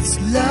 it's love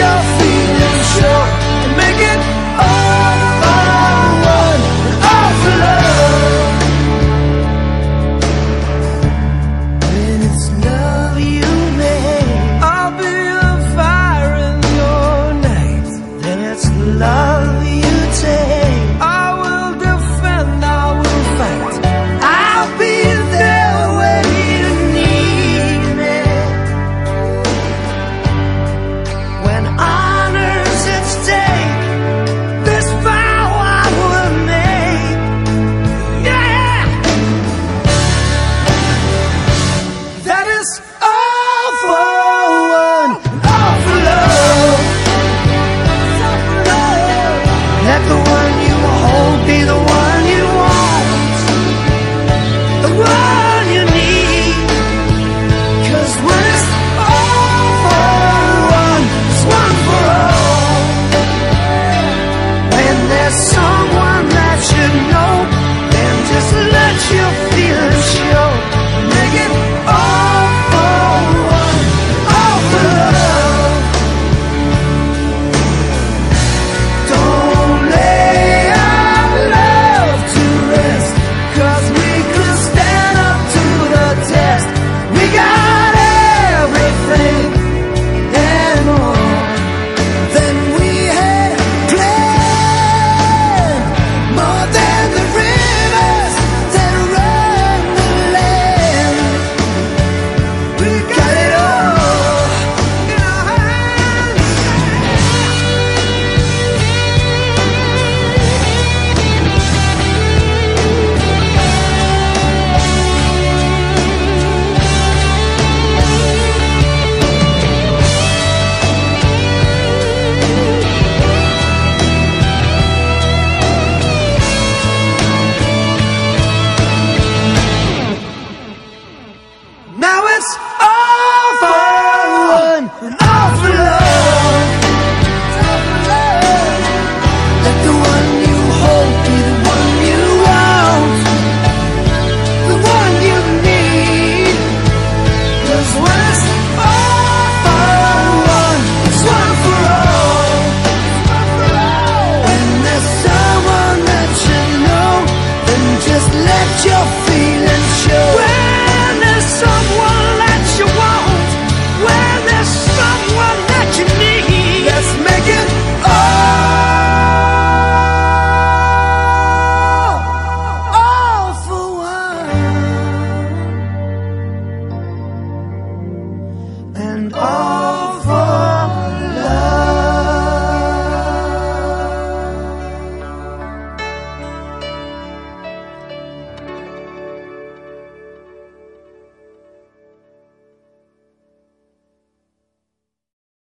your feelings show and make it and all.